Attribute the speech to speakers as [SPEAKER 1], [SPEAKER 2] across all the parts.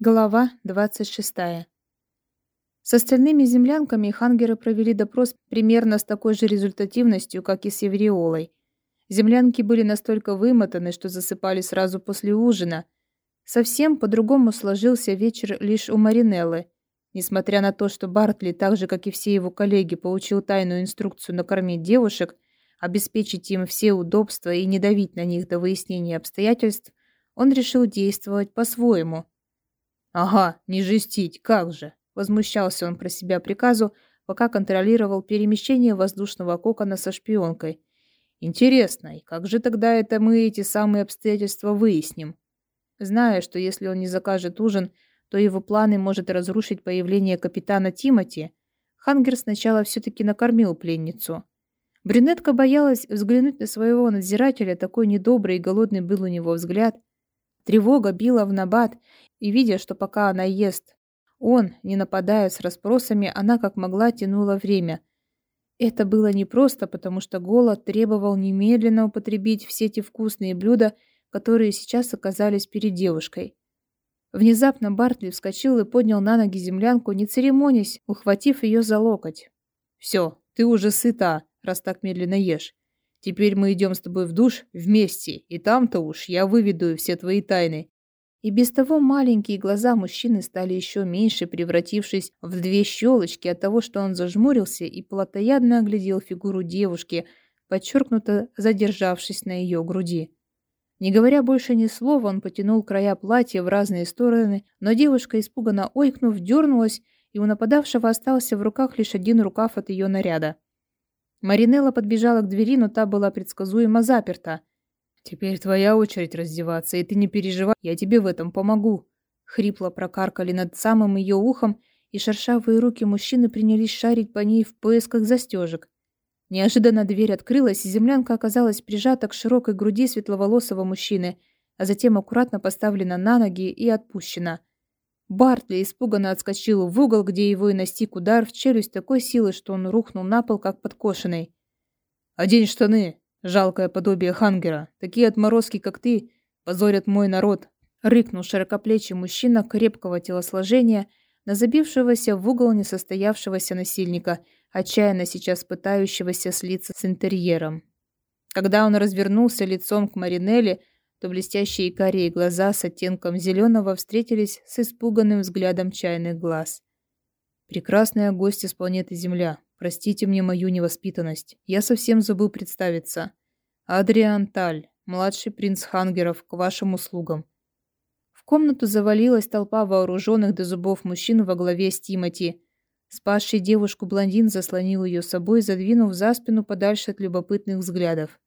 [SPEAKER 1] Глава 26. С остальными землянками хангеры провели допрос примерно с такой же результативностью, как и с Евриолой. Землянки были настолько вымотаны, что засыпали сразу после ужина. Совсем по-другому сложился вечер лишь у Маринеллы. Несмотря на то, что Бартли, так же как и все его коллеги, получил тайную инструкцию накормить девушек, обеспечить им все удобства и не давить на них до выяснения обстоятельств, он решил действовать по-своему – «Ага, не жестить, как же!» Возмущался он про себя приказу, пока контролировал перемещение воздушного кокона со шпионкой. «Интересно, и как же тогда это мы эти самые обстоятельства выясним?» Зная, что если он не закажет ужин, то его планы может разрушить появление капитана Тимати, Хангер сначала все-таки накормил пленницу. Брюнетка боялась взглянуть на своего надзирателя, такой недобрый и голодный был у него взгляд. Тревога била в набат, и, видя, что пока она ест, он, не нападая с расспросами, она как могла тянула время. Это было непросто, потому что голод требовал немедленно употребить все эти вкусные блюда, которые сейчас оказались перед девушкой. Внезапно Бартли вскочил и поднял на ноги землянку, не церемонясь, ухватив ее за локоть. «Все, ты уже сыта, раз так медленно ешь. Теперь мы идем с тобой в душ вместе, и там-то уж я выведу все твои тайны. И без того маленькие глаза мужчины стали еще меньше, превратившись в две щелочки от того, что он зажмурился и плотоядно оглядел фигуру девушки, подчеркнуто задержавшись на ее груди. Не говоря больше ни слова, он потянул края платья в разные стороны, но девушка, испуганно ойкнув, дернулась, и у нападавшего остался в руках лишь один рукав от ее наряда. Маринелла подбежала к двери, но та была предсказуемо заперта. «Теперь твоя очередь раздеваться, и ты не переживай, я тебе в этом помогу». Хрипло прокаркали над самым ее ухом, и шершавые руки мужчины принялись шарить по ней в поисках застежек. Неожиданно дверь открылась, и землянка оказалась прижата к широкой груди светловолосого мужчины, а затем аккуратно поставлена на ноги и отпущена. Бартли испуганно отскочил в угол, где его и настиг удар в челюсть такой силы, что он рухнул на пол, как подкошенный. «Одень штаны!» Жалкое подобие Хангера. Такие отморозки, как ты, позорят мой народ. Рыкнул широкоплечий мужчина крепкого телосложения на забившегося в угол несостоявшегося насильника, отчаянно сейчас пытающегося слиться с интерьером. Когда он развернулся лицом к Маринелли, то блестящие карие глаза с оттенком зеленого встретились с испуганным взглядом чайных глаз. «Прекрасная гостья с планеты Земля, Простите мне мою невоспитанность. Я совсем забыл представиться. Адриан Таль, младший принц Хангеров, к вашим услугам. В комнату завалилась толпа вооруженных до зубов мужчин во главе с Тимати. Спасший девушку блондин заслонил ее собой, задвинув за спину подальше от любопытных взглядов.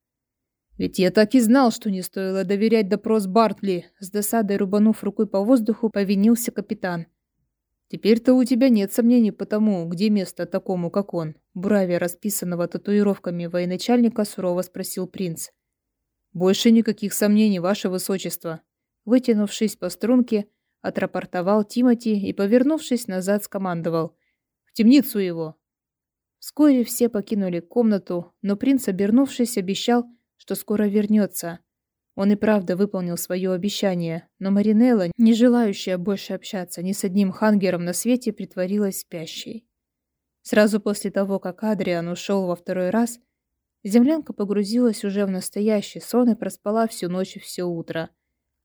[SPEAKER 1] «Ведь я так и знал, что не стоило доверять допрос Бартли!» С досадой рубанув рукой по воздуху, повинился капитан. Теперь-то у тебя нет сомнений по тому, где место такому, как он. Бравия, расписанного татуировками военачальника, сурово спросил принц. Больше никаких сомнений, ваше высочество. Вытянувшись по струнке, отрапортовал Тимати и, повернувшись назад, скомандовал. В темницу его. Вскоре все покинули комнату, но принц, обернувшись, обещал, что скоро вернется. Он и правда выполнил свое обещание, но Маринелла, не желающая больше общаться ни с одним хангером на свете, притворилась спящей. Сразу после того, как Адриан ушел во второй раз, землянка погрузилась уже в настоящий сон и проспала всю ночь и все утро.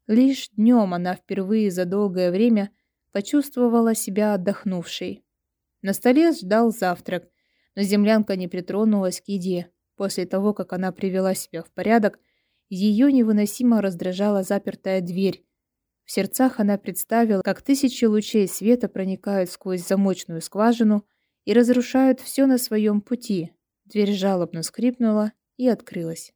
[SPEAKER 1] Лишь днем она впервые за долгое время почувствовала себя отдохнувшей. На столе ждал завтрак, но землянка не притронулась к еде. После того, как она привела себя в порядок, ее невыносимо раздражала запертая дверь. В сердцах она представила, как тысячи лучей света проникают сквозь замочную скважину и разрушают все на своем пути. Дверь жалобно скрипнула и открылась.